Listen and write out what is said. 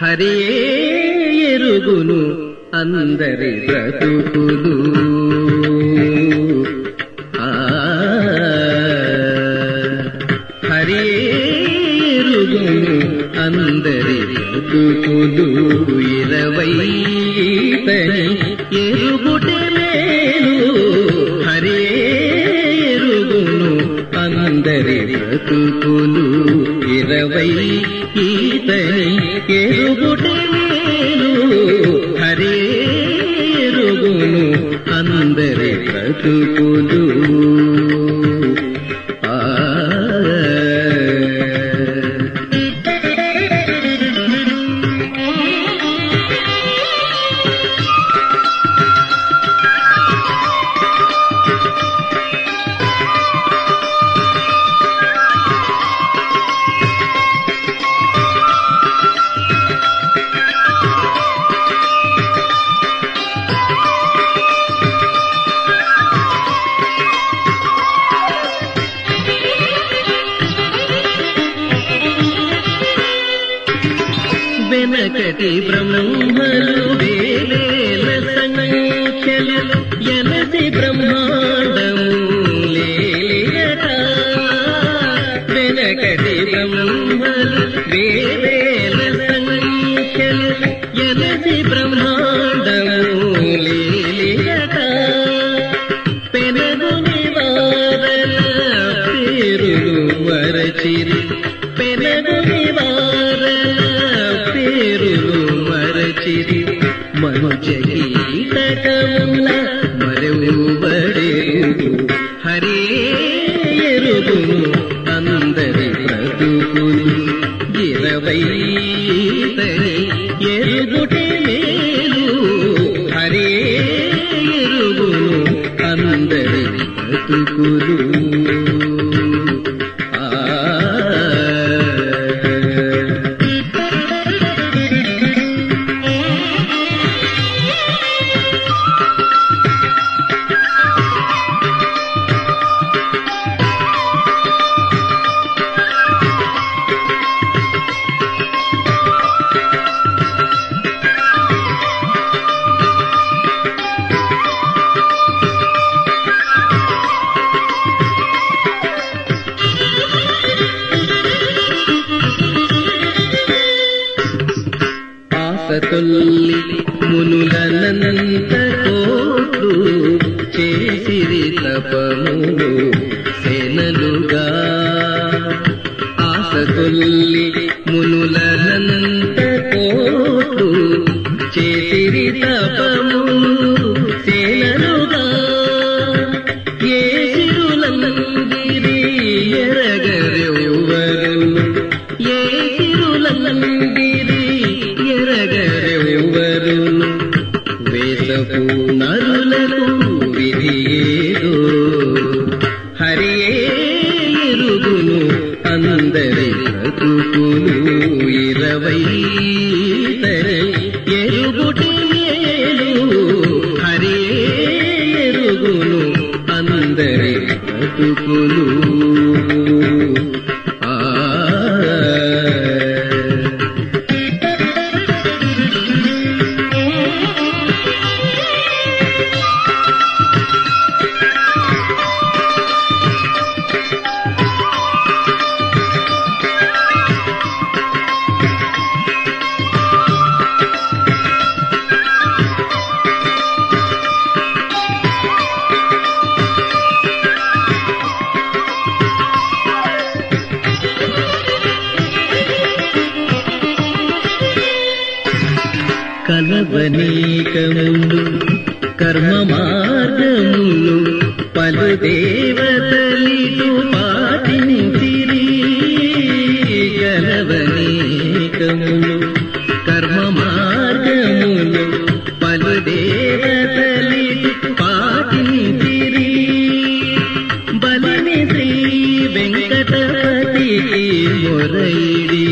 హరే ఎరుగును అందరి బ్రతుకులు. ఆ హరే ఎరుగును అందరి బ్రతుకులు. ఇరవై తని ఎరుగుటే మేలు. హరే ఎరుగును అందరి బ్రతుకులు. ఇరవై ఈతని ఎరుగుటే మేలు హరే ఎరుగును అందరి బ్రతుకులు. వెనకటి బ్రహ్మలు వేలేల సంఖ్యలు ఎనసి బ్రహ్మాండము లేలియట. వెనకటి బ్రహ్మలు వేలేల సంఖ్యలు ఎనసి బ్రహ్మాండము పేరులు తని ఎరుగుటే మేలు హరే ఎరుగును అందరి బతుకులు. ఆసతొల్లి మునులనంత కోట్లు చేసిరి తపములు ఎరుగుటి మేలు హరే ఎరుగును అందరి బతుకులు. కలవనీకములు కర్మ మార్గములు పలు దేవతలిటు పాటించిరి కలవనీకములు కర్మ మార్గములు పలు దేవతలిటు పాటించిరి బలిని శ్రీ వెంకటపతికి మొరైడి